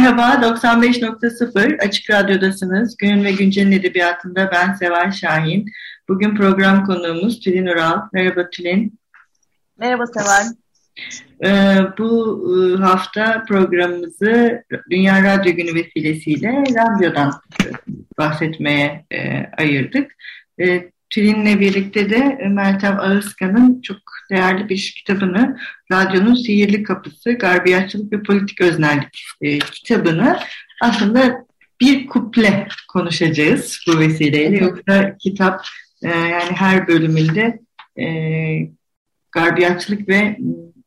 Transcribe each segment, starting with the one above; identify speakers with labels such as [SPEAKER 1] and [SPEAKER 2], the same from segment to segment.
[SPEAKER 1] Merhaba, 95.0 Açık Radyo'dasınız. Günün ve Güncel'in edebiyatında ben Seval Şahin. Bugün program konuğumuz Tülin Ural. Merhaba Tülin.
[SPEAKER 2] Merhaba Seval.
[SPEAKER 1] Ee, bu e, hafta programımızı Dünya Radyo Günü vesilesiyle radyodan bahsetmeye e, ayırdık. E, Tülin'le birlikte de Meltem Ağızkan'ın çok değerli bir kitabını, Radyonun Sihirli Kapısı, Garbiyatçılık ve Politik Öznellik kitabını aslında bir kuple konuşacağız bu vesileyle. Yoksa kitap yani her bölümünde garbiyatçılık ve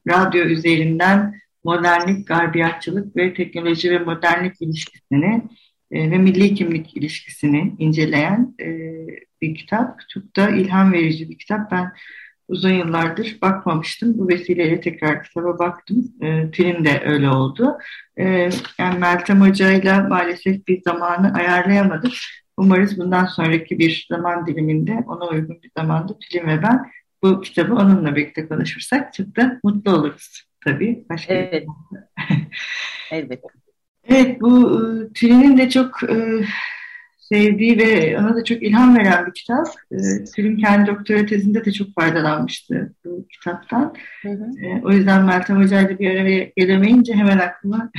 [SPEAKER 1] radyo üzerinden modernlik, garbiyatçılık ve teknoloji ve modernlik ilişkisini e, ve milli kimlik ilişkisini inceleyen e, bir kitap. Çok da ilham verici bir kitap. Ben uzun yıllardır bakmamıştım. Bu vesileyle tekrar kitaba baktım. E, film de öyle oldu. E, yani Meltem Hoca ile maalesef bir zamanı ayarlayamadık. Umarız bundan sonraki bir zaman diliminde ona uygun bir zamanda Tülin ve ben bu kitabı onunla birlikte konuşursak çok da mutlu oluruz tabii. Başka
[SPEAKER 2] evet. Elbette.
[SPEAKER 1] Evet bu e, Tülin'in de çok e, sevdiği ve ona da çok ilham veren bir kitap. E, Tülin kendi doktora tezinde de çok faydalanmıştı bu kitaptan. Hı hı. O yüzden Meltem Hoca ile bir araya gelemeyince hemen aklıma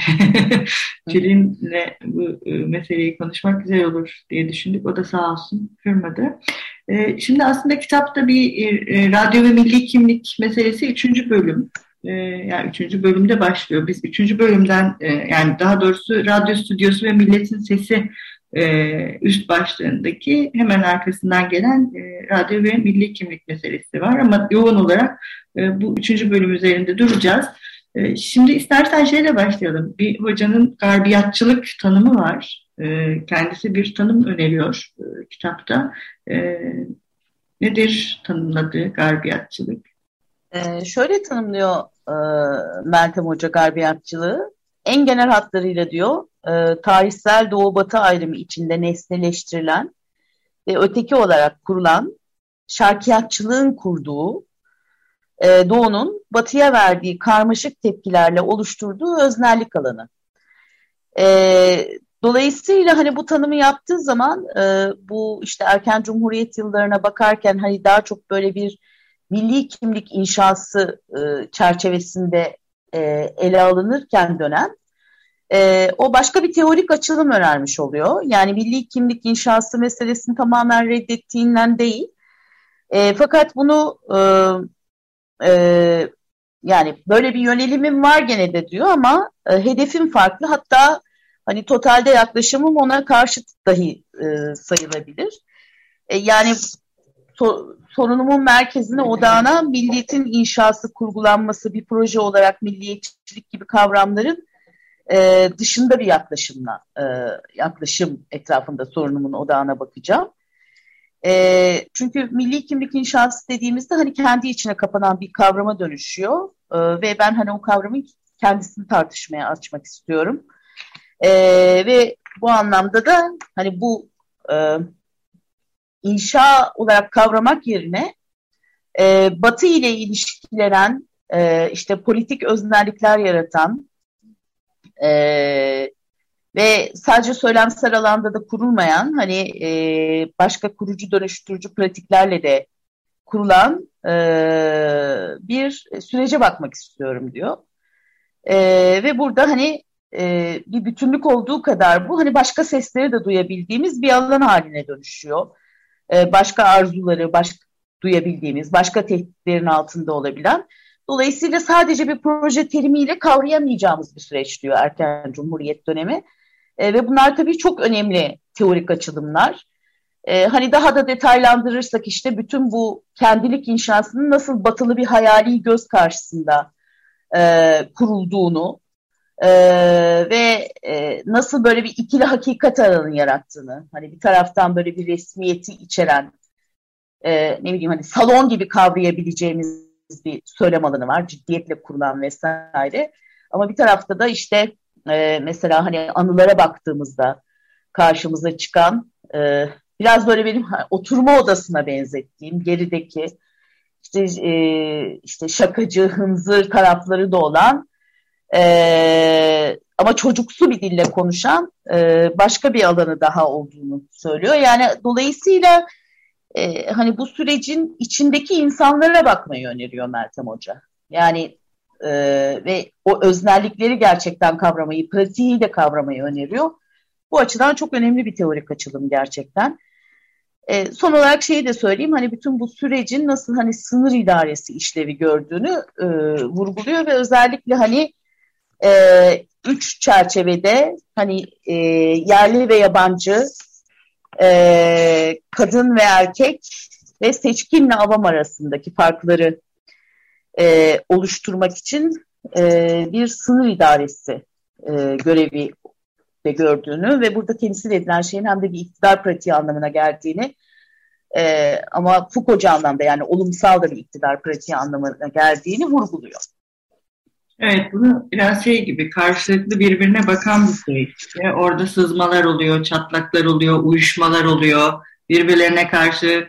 [SPEAKER 1] Tülin'le bu meseleyi konuşmak güzel olur diye düşündük. O da sağ olsun kırmadı. Şimdi aslında kitapta bir radyo ve milli kimlik meselesi üçüncü bölüm. E, yani üçüncü bölümde başlıyor. Biz üçüncü bölümden e, yani daha doğrusu radyo stüdyosu ve milletin sesi e, üst başlığındaki hemen arkasından gelen e, radyo ve milli kimlik meselesi var. Ama yoğun olarak bu üçüncü bölüm üzerinde duracağız. Şimdi istersen şeyle başlayalım. Bir hocanın garbiyatçılık tanımı var. Kendisi bir tanım öneriyor kitapta. Nedir tanımladığı garbiyatçılık?
[SPEAKER 2] E, şöyle tanımlıyor e, Meltem Hoca garbiyatçılığı. En genel hatlarıyla diyor, e, tarihsel doğu-batı ayrımı içinde nesneleştirilen ve öteki olarak kurulan şarkiyatçılığın kurduğu e, doğunun batıya verdiği karmaşık tepkilerle oluşturduğu öznellik alanı. E, Dolayısıyla hani bu tanımı yaptığı zaman e, bu işte erken cumhuriyet yıllarına bakarken hani daha çok böyle bir milli kimlik inşası e, çerçevesinde e, ele alınırken dönem e, o başka bir teorik açılım önermiş oluyor. Yani milli kimlik inşası meselesini tamamen reddettiğinden değil. Fakat bunu yani böyle bir yönelimim var gene de diyor ama hedefim farklı. Hatta Hani totalde yaklaşımım ona karşıt dahi sayılabilir. Yani sorunumun merkezine, odağına milliyetin inşası, kurgulanması, bir proje olarak milliyetçilik gibi kavramların e, dışında bir yaklaşımla, e, yaklaşım etrafında sorunumun odağına bakacağım. E, çünkü milli kimlik inşası dediğimizde hani kendi içine kapanan bir kavrama dönüşüyor e, ve ben hani o kavramın kendisini tartışmaya açmak istiyorum. E, ve bu anlamda da hani bu e, inşa olarak kavramak yerine e, Batı ile ilişkilenen e, işte politik öznellikler yaratan e, ve sadece söylemsel alanda da kurulmayan hani e, başka kurucu dönüştürücü pratiklerle de kurulan e, bir sürece bakmak istiyorum diyor. E, ve burada hani e, bir bütünlük olduğu kadar bu hani başka sesleri de duyabildiğimiz bir alan haline dönüşüyor. E, başka arzuları, başka duyabildiğimiz, başka tehditlerin altında olabilen. Dolayısıyla sadece bir proje terimiyle kavrayamayacağımız bir süreç diyor erken Cumhuriyet dönemi. E, ve bunlar tabii çok önemli teorik açılımlar. E, hani daha da detaylandırırsak işte bütün bu kendilik inşasının nasıl batılı bir hayali göz karşısında e, kurulduğunu e, ve e, nasıl böyle bir ikili hakikat alanı yarattığını, hani bir taraftan böyle bir resmiyeti içeren, e, ne bileyim hani salon gibi kavrayabileceğimiz bir söylem alanı var, ciddiyetle kurulan vesaire. Ama bir tarafta da işte e, mesela hani anılara baktığımızda karşımıza çıkan e, biraz böyle benim oturma odasına benzettiğim gerideki işte e, işte şakacı, hınzır tarafları da olan e, ama çocuksu bir dille konuşan e, başka bir alanı daha olduğunu söylüyor. Yani dolayısıyla e, hani bu sürecin içindeki insanlara bakmayı öneriyor Meltem Hoca. Yani e, ve o öznellikleri gerçekten kavramayı, pratiğiyle kavramayı öneriyor. Bu açıdan çok önemli bir teorik açılım gerçekten. E, son olarak şeyi de söyleyeyim hani bütün bu sürecin nasıl hani sınır idaresi işlevi gördüğünü e, vurguluyor ve özellikle hani e, üç çerçevede hani e, yerli ve yabancı, e, kadın ve erkek ve seçkinle avam arasındaki farkları e, oluşturmak için e, bir sınır idaresi e, görevi de gördüğünü ve burada temsil edilen şeyin hem de bir iktidar pratiği anlamına geldiğini e, ama Foucault'cu anlamda yani olumsal da bir iktidar pratiği anlamına geldiğini vurguluyor.
[SPEAKER 1] Evet, bunu biraz şey gibi karşılıklı birbirine bakan bir şey. İşte orada sızmalar oluyor, çatlaklar oluyor, uyuşmalar oluyor, birbirlerine karşı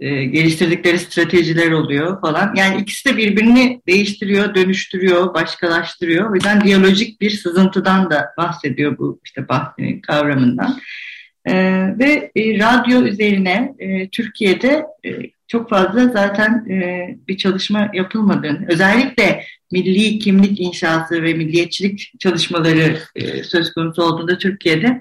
[SPEAKER 1] e, geliştirdikleri stratejiler oluyor falan. Yani ikisi de birbirini değiştiriyor, dönüştürüyor, başkalaştırıyor. O yüzden diyalojik bir sızıntıdan da bahsediyor bu işte Bahti'nin kavramından. E, ve e, radyo üzerine e, Türkiye'de e, çok fazla zaten e, bir çalışma yapılmadığını, özellikle milli kimlik inşası ve milliyetçilik çalışmaları e, söz konusu olduğunda Türkiye'de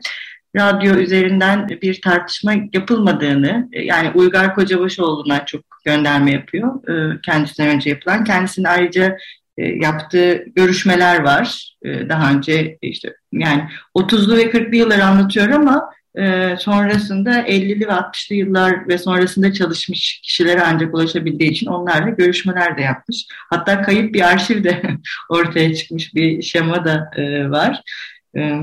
[SPEAKER 1] radyo üzerinden bir tartışma yapılmadığını, e, yani Uygar Kocabaşoğlu'na çok gönderme yapıyor e, kendisinden önce yapılan. Kendisinin ayrıca yaptığı görüşmeler var. Daha önce işte yani 30'lu ve 40'lı yılları anlatıyor ama e, sonrasında 50'li ve 60'lı yıllar ve sonrasında çalışmış kişilere ancak ulaşabildiği için onlarla görüşmeler de yapmış. Hatta kayıp bir arşiv de ortaya çıkmış bir şema da e, var.
[SPEAKER 2] E,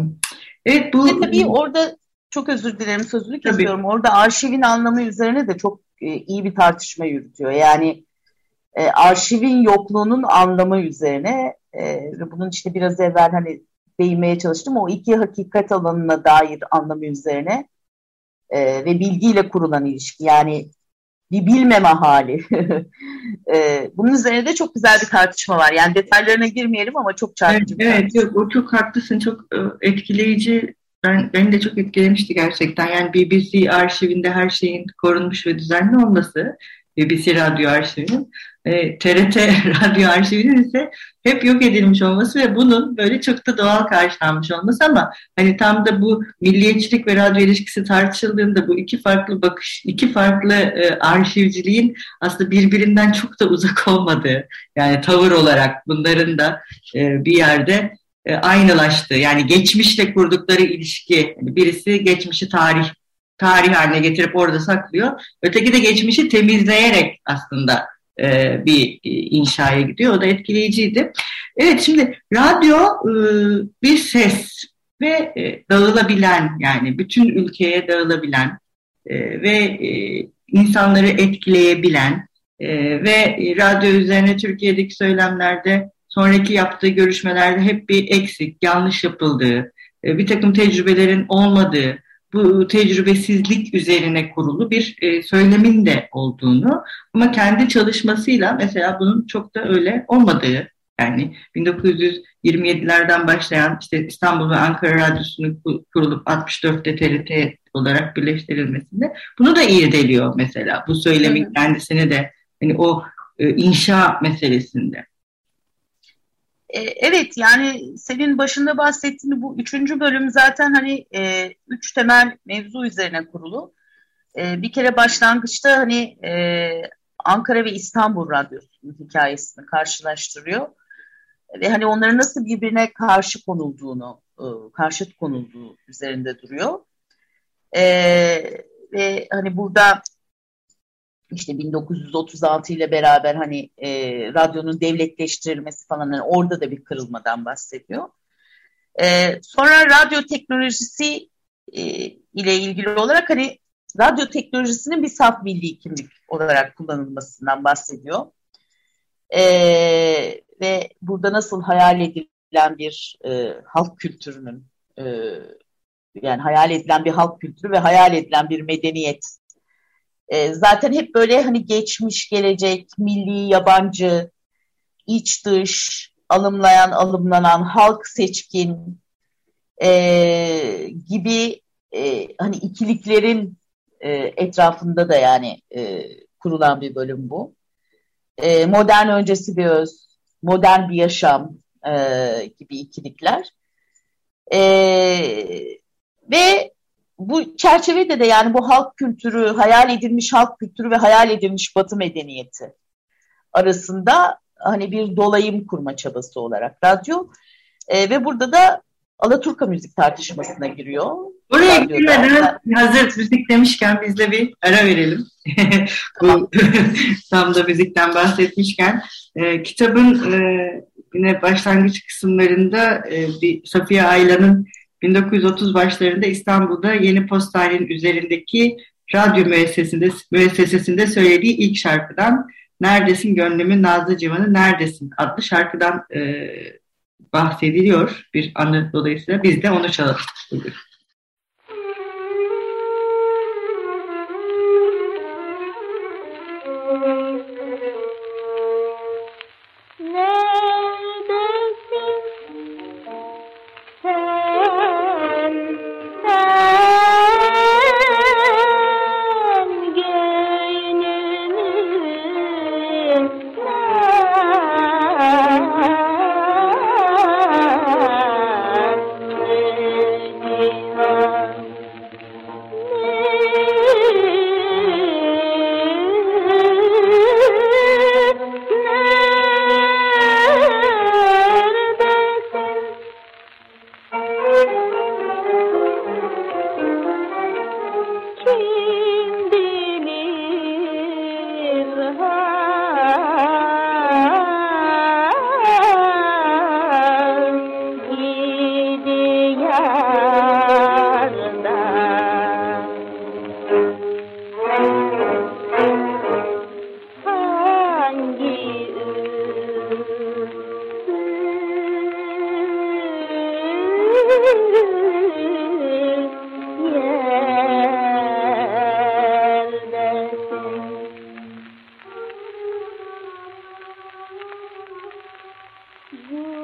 [SPEAKER 2] evet bu... Ve tabii orada çok özür dilerim sözünü kesiyorum. Tabii. Orada arşivin anlamı üzerine de çok e, iyi bir tartışma yürütüyor. Yani e, arşivin yokluğunun anlamı üzerine e, bunun işte biraz evvel hani değinmeye çalıştım. O iki hakikat alanına dair anlamı üzerine e, ve bilgiyle kurulan ilişki. Yani bir bilmeme hali. e, bunun üzerine de çok güzel bir tartışma var. Yani detaylarına girmeyelim ama çok çarpıcı.
[SPEAKER 1] Evet, evet yok, o çok haklısın. Çok e, etkileyici. Ben, beni de çok etkilemişti gerçekten. Yani BBC arşivinde her şeyin korunmuş ve düzenli olması, BBC radyo arşivinin e, TRT radyo arşivinin ise hep yok edilmiş olması ve bunun böyle çok da doğal karşılanmış olması ama hani tam da bu milliyetçilik ve radyo ilişkisi tartışıldığında bu iki farklı bakış, iki farklı e, arşivciliğin aslında birbirinden çok da uzak olmadığı yani tavır olarak bunların da e, bir yerde e, aynılaştığı yani geçmişle kurdukları ilişki yani birisi geçmişi tarih tarih haline getirip orada saklıyor. Öteki de geçmişi temizleyerek aslında e, bir e, inşaya gidiyor. O da etkileyiciydi. Evet şimdi radyo e, bir ses ve dağılabilen yani bütün ülkeye dağılabilen ve insanları etkileyebilen ve radyo üzerine Türkiye'deki söylemlerde sonraki yaptığı görüşmelerde hep bir eksik, yanlış yapıldığı, bir takım tecrübelerin olmadığı, bu tecrübesizlik üzerine kurulu bir e, söylemin de olduğunu ama kendi çalışmasıyla mesela bunun çok da öyle olmadığı yani 1927'lerden başlayan işte İstanbul ve Ankara Radyosu'nun kurulup 64'te TRT olarak birleştirilmesinde bunu da irdeliyor mesela bu söylemin kendisini de hani o e, inşa meselesinde.
[SPEAKER 2] E, evet yani senin başında bahsettiğin bu üçüncü bölüm zaten hani e, üç temel mevzu üzerine kurulu. E, bir kere başlangıçta hani e, Ankara ve İstanbul Radyosu'nun hikayesini karşılaştırıyor. Ve hani onların nasıl birbirine karşı konulduğunu, e, karşıt konulduğu üzerinde duruyor. E, ve hani burada işte 1936 ile beraber hani e, radyonun devletleştirilmesi falan hani orada da bir kırılmadan bahsediyor. E, sonra radyo teknolojisi e, ile ilgili olarak hani radyo teknolojisinin bir saf milli kimlik olarak kullanılmasından bahsediyor. E, ve burada nasıl hayal edilen bir e, halk kültürünün e, yani hayal edilen bir halk kültürü ve hayal edilen bir medeniyet e, zaten hep böyle hani geçmiş, gelecek, milli, yabancı, iç dış, alımlayan, alımlanan, halk seçkin e, gibi e, hani ikiliklerin e, etrafında da yani e, kurulan bir bölüm bu. E, modern öncesi bir öz, modern bir yaşam e, gibi ikilikler. E, ve bu çerçevede de yani bu halk kültürü, hayal edilmiş halk kültürü ve hayal edilmiş batı medeniyeti arasında hani bir dolayım kurma çabası olarak radyo. E, ve burada da Alaturka müzik tartışmasına giriyor.
[SPEAKER 3] Oraya girmeden hazır müzik demişken biz de bir ara verelim. Bu tam da müzikten bahsetmişken e, kitabın e, yine başlangıç kısımlarında e, bir Safiye Aylan'ın 1930 başlarında İstanbul'da Yeni Postane'nin üzerindeki radyo müessesesinde, müessesesinde söylediği ilk şarkıdan Neredesin Gönlümün Nazlı Civanı Neredesin adlı şarkıdan e, bahsediliyor bir anı dolayısıyla biz de onu çalalım. Whoa.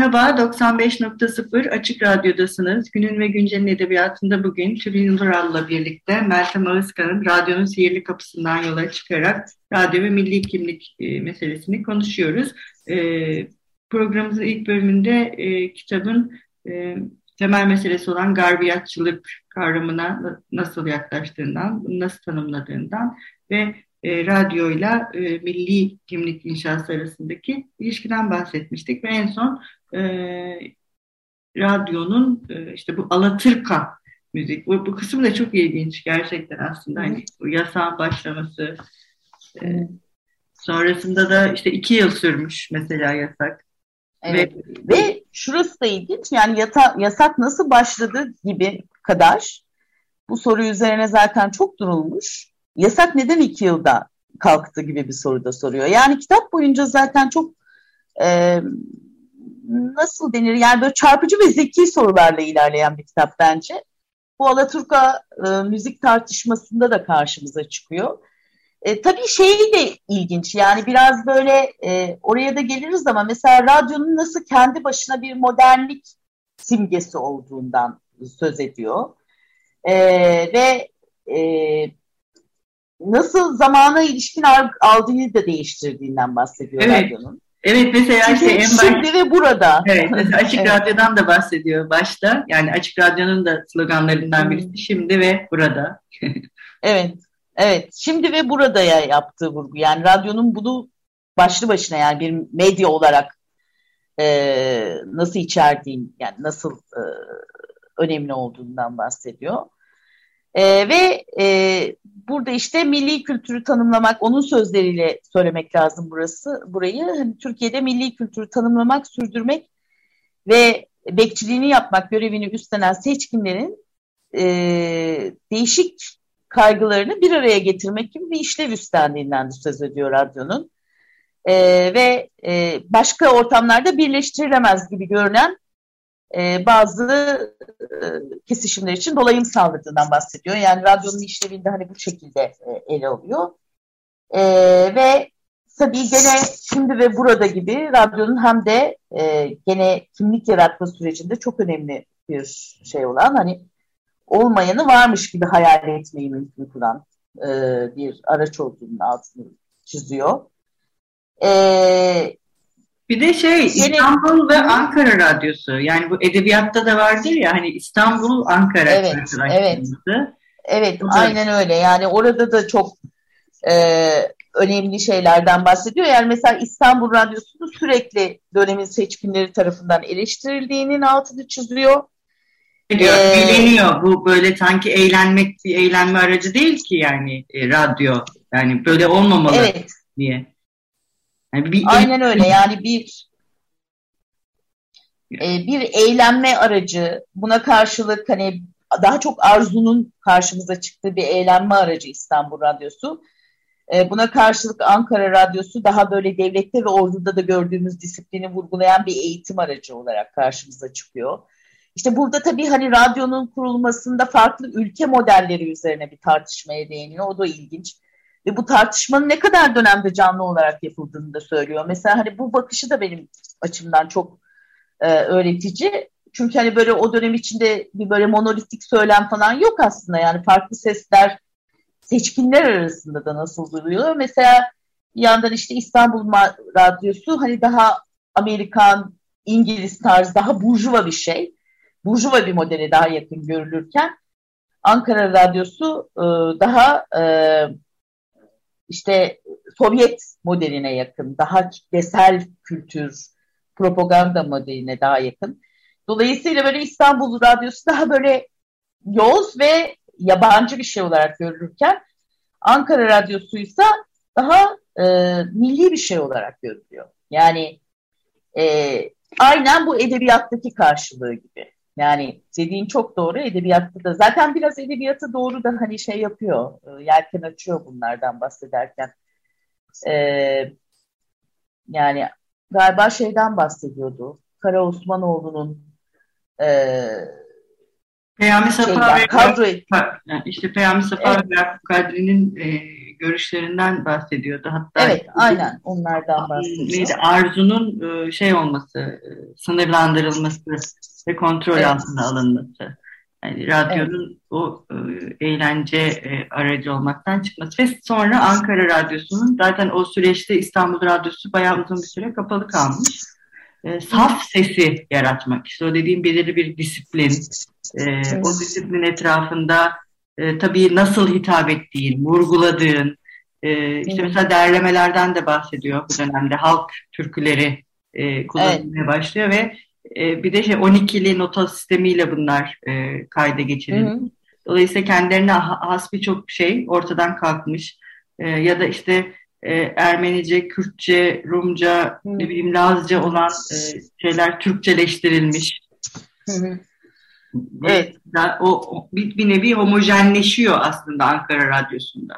[SPEAKER 3] Merhaba, 95.0 Açık Radyo'dasınız. Günün ve Güncel'in edebiyatında bugün Tülin Nural'la birlikte Meltem Ağızkan'ın radyonun sihirli kapısından yola çıkarak radyo ve milli kimlik e, meselesini konuşuyoruz. E, programımızın ilk bölümünde e, kitabın temel meselesi olan garbiyatçılık kavramına nasıl yaklaştığından, nasıl tanımladığından ve e, radyoyla e, milli kimlik inşası arasındaki ilişkiden bahsetmiştik ve en son e, radyonun e, işte bu Alatırka müzik bu, bu kısım da çok ilginç gerçekten aslında hani bu yasağın başlaması
[SPEAKER 1] E, sonrasında da işte iki yıl sürmüş mesela yasak.
[SPEAKER 2] Evet. Ve, ve şurası da ilginç yani yata, yasak nasıl başladı gibi kadar bu soru üzerine zaten çok durulmuş. Yasak neden iki yılda kalktı gibi bir soru da soruyor. Yani kitap boyunca zaten çok e, nasıl denir yani böyle çarpıcı ve zeki sorularla ilerleyen bir kitap bence. Bu Alaturka e, müzik tartışmasında da karşımıza çıkıyor. E, tabii şey de ilginç yani biraz böyle e, oraya da geliriz ama mesela radyonun nasıl kendi başına bir modernlik simgesi olduğundan söz ediyor. E, ve e, nasıl zamana ilişkin algıyı da değiştirdiğinden bahsediyor evet. radyonun.
[SPEAKER 1] Evet mesela
[SPEAKER 2] Çünkü
[SPEAKER 1] işte
[SPEAKER 2] en şimdi baş... ve burada.
[SPEAKER 1] Evet mesela Açık evet. Radyo'dan da bahsediyor başta. Yani Açık Radyo'nun da sloganlarından birisi şimdi ve burada.
[SPEAKER 2] evet. Evet. Şimdi ve burada ya yaptığı vurgu. Yani radyonun bunu başlı başına yani bir medya olarak e, nasıl içerdiğin yani nasıl e, önemli olduğundan bahsediyor. E, ve e, burada işte milli kültürü tanımlamak, onun sözleriyle söylemek lazım burası, burayı. Hani Türkiye'de milli kültürü tanımlamak, sürdürmek ve bekçiliğini yapmak görevini üstlenen seçkinlerin e, değişik kaygılarını bir araya getirmek gibi bir işlev üstlendiğinden de söz ediyor radyonun. E, ve e, başka ortamlarda birleştirilemez gibi görünen e, bazı e, kesişimler için dolayım sağladığından bahsediyor. Yani radyonun işlevinde hani bu şekilde e, ele alıyor. E, ve tabii gene şimdi ve burada gibi radyonun hem de e, gene kimlik yaratma sürecinde çok önemli bir şey olan hani olmayanı varmış gibi hayal etmeyi mümkün kılan e, bir araç olduğunun altını çiziyor.
[SPEAKER 1] E, bir de şey İstanbul ve Ankara Radyosu. Yani bu edebiyatta da vardır ya hani İstanbul Ankara
[SPEAKER 2] evet, evet. Evet, aynen öyle. Yani orada da çok e, önemli şeylerden bahsediyor. Yani mesela İstanbul Radyosu'nu sürekli dönemin seçkinleri tarafından eleştirildiğinin altını çiziyor.
[SPEAKER 1] Biliyor, ee, biliniyor. Bu böyle sanki eğlenmek bir eğlenme aracı değil ki yani e, radyo. Yani böyle olmamalı evet. diye.
[SPEAKER 2] Yani bir, Aynen öyle yani bir e, bir eğlenme aracı buna karşılık hani daha çok arzunun karşımıza çıktığı bir eğlenme aracı İstanbul Radyosu. E, buna karşılık Ankara Radyosu daha böyle devlette ve orduda da gördüğümüz disiplini vurgulayan bir eğitim aracı olarak karşımıza çıkıyor. İşte burada tabii hani radyonun kurulmasında farklı ülke modelleri üzerine bir tartışmaya değiniyor. O da ilginç. Ve bu tartışmanın ne kadar dönemde canlı olarak yapıldığını da söylüyor. Mesela hani bu bakışı da benim açımdan çok e, öğretici. Çünkü hani böyle o dönem içinde bir böyle monolitik söylem falan yok aslında. Yani farklı sesler seçkinler arasında da nasıl duyuluyor. Mesela bir yandan işte İstanbul Radyosu hani daha Amerikan, İngiliz tarzı daha burjuva bir şey. Burjuva bir modele daha yakın görülürken Ankara Radyosu e, daha e, işte Sovyet modeline yakın, daha kitlesel kültür, propaganda modeline daha yakın. Dolayısıyla böyle İstanbul Radyosu daha böyle yoz ve yabancı bir şey olarak görülürken Ankara Radyosu ise daha e, milli bir şey olarak görülüyor. Yani e, aynen bu edebiyattaki karşılığı gibi. Yani dediğin çok doğru edebiyatta da. Zaten biraz edebiyatı doğru da hani şey yapıyor. E, yelken açıyor bunlardan bahsederken. Ee, yani galiba şeyden bahsediyordu. Kara Osmanoğlu'nun e,
[SPEAKER 1] Peyami Safa ve kadro... işte Peyami Safa evet. ve Kadri'nin e, görüşlerinden bahsediyordu. Hatta
[SPEAKER 2] evet, aynen onlardan bahsediyor. Neydi,
[SPEAKER 1] arzunun e, şey olması, e, sınırlandırılması ve kontrol evet. altına alınması. Yani radyonun evet. o e, eğlence e, aracı olmaktan çıkması ve sonra Ankara Radyosu'nun zaten o süreçte İstanbul Radyosu bayağı uzun bir süre kapalı kalmış. E, saf sesi yaratmak. İşte o dediğim belirli bir disiplin. E, evet. O disiplin etrafında e, tabii nasıl hitap ettiğin, vurguladığın, e, işte mesela derlemelerden de bahsediyor bu dönemde. Halk türküleri e, kullanılmaya evet. başlıyor ve e, bir de şey 12'li nota sistemiyle bunlar e, kayda geçirilmiş. Dolayısıyla kendilerine has birçok şey ortadan kalkmış. E, ya da işte e, Ermenice, Kürtçe, Rumca, hmm. ne bileyim Lazca olan e, şeyler Türkçeleştirilmiş.
[SPEAKER 2] Hı Evet.
[SPEAKER 1] O, bir, bir nevi homojenleşiyor aslında Ankara Radyosu'nda.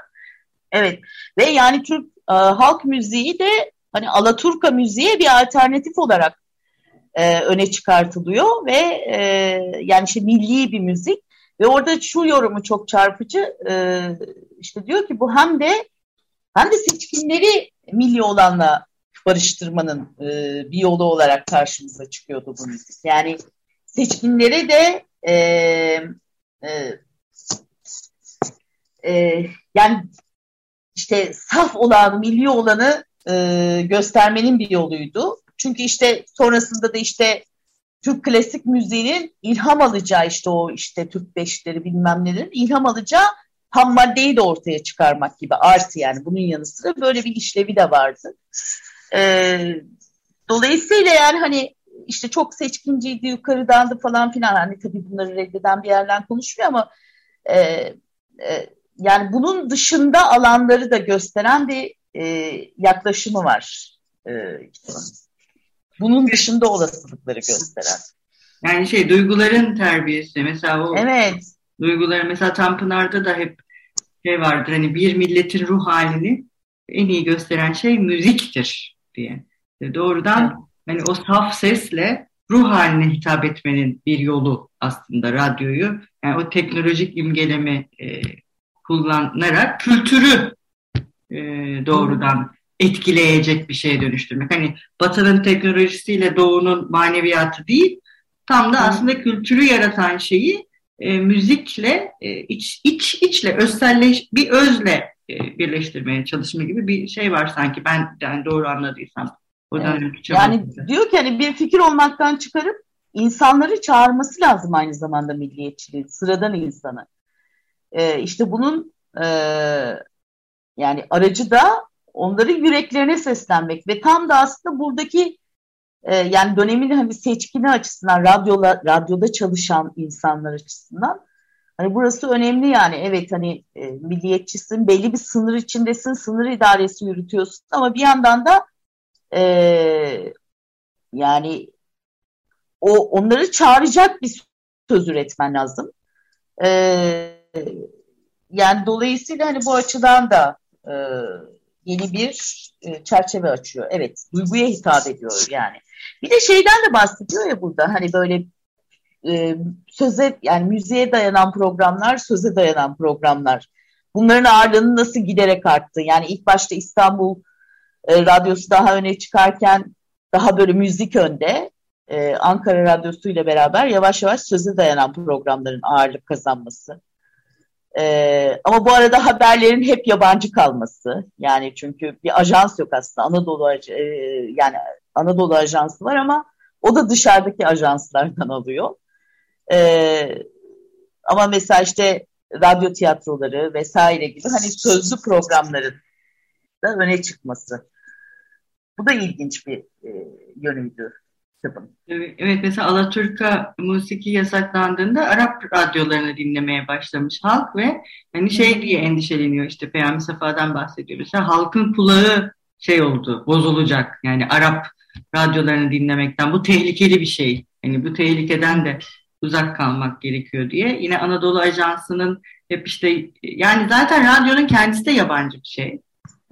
[SPEAKER 2] Evet ve yani Türk e, halk müziği de hani Alaturka müziğe bir alternatif olarak e, öne çıkartılıyor ve e, yani işte milli bir müzik ve orada şu yorumu çok çarpıcı e, işte diyor ki bu hem de hem de seçkinleri milli olanla barıştırmanın e, bir yolu olarak karşımıza çıkıyordu bu müzik. Yani seçkinlere de e, e, e, yani işte saf olan, milli olanı e, göstermenin bir yoluydu. Çünkü işte sonrasında da işte Türk klasik müziğinin ilham alacağı işte o işte Türk beşleri bilmem nedir ilham alacağı ham maddeyi de ortaya çıkarmak gibi artı yani bunun yanı sıra böyle bir işlevi de vardı. Ee, dolayısıyla yani hani işte çok seçkinciydi yukarıdandı falan filan hani tabii bunları reddeden bir yerden konuşmuyor ama e, e, yani bunun dışında alanları da gösteren bir e, yaklaşımı var e, bunun dışında olasılıkları gösteren.
[SPEAKER 1] Yani şey duyguların terbiyesi mesela o
[SPEAKER 2] evet.
[SPEAKER 1] duyguları mesela Tanpınar'da da hep şey vardır hani bir milletin ruh halini en iyi gösteren şey müziktir diye. Doğrudan evet. Hani o saf sesle ruh haline hitap etmenin bir yolu aslında radyoyu. Yani o teknolojik imgeleme e, kullanarak kültürü e, doğrudan etkileyecek bir şeye dönüştürmek. Hani Batı'nın teknolojisiyle Doğu'nun maneviyatı değil, tam da aslında kültürü yaratan şeyi e, müzikle, e, iç, iç içle, özselleş, bir özle e, birleştirmeye çalışma gibi bir şey var sanki ben yani doğru anladıysam.
[SPEAKER 2] Evet. Yani diyor ki hani bir fikir olmaktan çıkarıp insanları çağırması lazım aynı zamanda milliyetçiliğin, sıradan insanı. Ee, işte bunun e, yani aracı da onların yüreklerine seslenmek ve tam da aslında buradaki e, yani dönemin hani seçkini açısından radyola, radyoda çalışan insanlar açısından hani burası önemli yani evet hani e, milliyetçisin belli bir sınır içindesin sınır idaresi yürütüyorsun ama bir yandan da e, yani o onları çağıracak bir söz üretmen lazım. E, yani dolayısıyla hani bu açıdan da e, yeni bir e, çerçeve açıyor. Evet, duyguya hitap ediyor yani. Bir de şeyden de bahsediyor ya burada hani böyle e, söze yani müziğe dayanan programlar, söze dayanan programlar. Bunların ağırlığını nasıl giderek arttı? Yani ilk başta İstanbul e, radyosu daha öne çıkarken daha böyle müzik önde. E, Ankara radyosu ile beraber yavaş yavaş söze dayanan programların ağırlık kazanması. Ee, ama bu arada haberlerin hep yabancı kalması. Yani çünkü bir ajans yok aslında. Anadolu e, yani Anadolu ajansı var ama o da dışarıdaki ajanslardan alıyor. Ee, ama mesela işte radyo tiyatroları vesaire gibi hani sözlü programların da öne çıkması. Bu da ilginç bir e, yönüydü kitabın.
[SPEAKER 1] Evet mesela Alaturka musiki yasaklandığında Arap radyolarını dinlemeye başlamış halk ve hani şey diye endişeleniyor işte Peyami Safa'dan bahsediyor. Mesela halkın kulağı şey oldu, bozulacak. Yani Arap radyolarını dinlemekten bu tehlikeli bir şey. Yani bu tehlikeden de uzak kalmak gerekiyor diye. Yine Anadolu Ajansı'nın hep işte yani zaten radyonun kendisi de yabancı bir şey.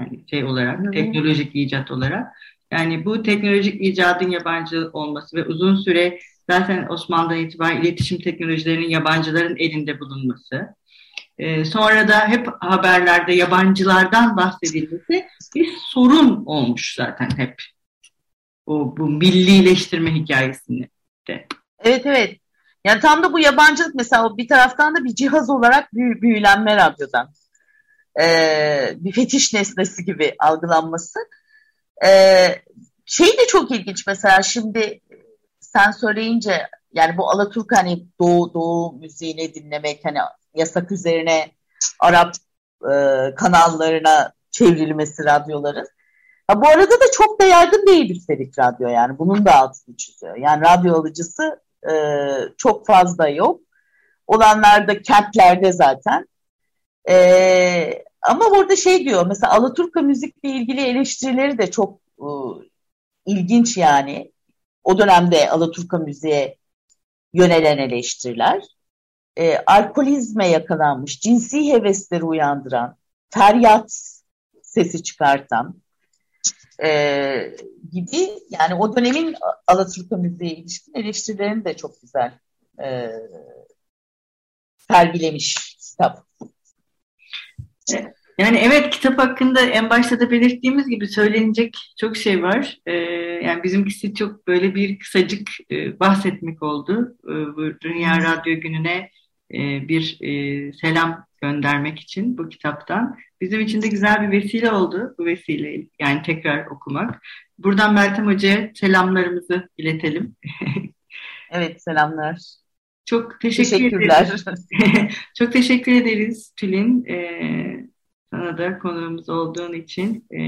[SPEAKER 1] Yani şey olarak, Hı-hı. teknolojik icat olarak. Yani bu teknolojik icadın yabancı olması ve uzun süre zaten Osmanlı'dan itibaren iletişim teknolojilerinin yabancıların elinde bulunması. Ee, sonra da hep haberlerde yabancılardan bahsedilmesi bir sorun olmuş zaten hep. O bu millileştirme hikayesini de.
[SPEAKER 2] Evet evet. Yani tam da bu yabancılık mesela bir taraftan da bir cihaz olarak büyü, büyülenme radyodan. Ee, bir fetiş nesnesi gibi algılanması. Ee, şey de çok ilginç mesela şimdi sen söyleyince yani bu Alaturk hani Doğu, Doğu müziğini dinlemek hani yasak üzerine Arap e, kanallarına çevrilmesi radyoların. Ha, bu arada da çok da yaygın değil üstelik radyo yani bunun da altını çiziyor. Yani radyo alıcısı e, çok fazla yok. Olanlar da kentlerde zaten. E, ama orada şey diyor mesela Alaturka müzikle ilgili eleştirileri de çok e, ilginç yani. O dönemde Alaturka müziğe yönelen eleştiriler. E, alkolizme yakalanmış, cinsi hevesleri uyandıran, feryat sesi çıkartan e, gibi yani o dönemin Alaturka müziğe ilişkin eleştirilerini de çok güzel e, sergilemiş kitap.
[SPEAKER 1] Yani evet kitap hakkında en başta da belirttiğimiz gibi söylenecek çok şey var. Ee, yani bizimkisi çok böyle bir kısacık e, bahsetmek oldu. Ee, bu Dünya Radyo Günü'ne e, bir e, selam göndermek için bu kitaptan. Bizim için de güzel bir vesile oldu bu vesile yani tekrar okumak. Buradan Meltem Hoca'ya selamlarımızı iletelim.
[SPEAKER 2] evet selamlar.
[SPEAKER 1] Çok teşekkür Teşekkürler. ederiz. Çok teşekkür ederiz Tülin. Ee, sana da konuğumuz olduğun için. E,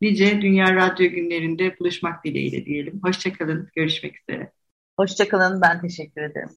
[SPEAKER 1] nice Dünya Radyo günlerinde buluşmak dileğiyle diyelim. Hoşçakalın. Görüşmek üzere.
[SPEAKER 2] Hoşçakalın. Ben teşekkür ederim.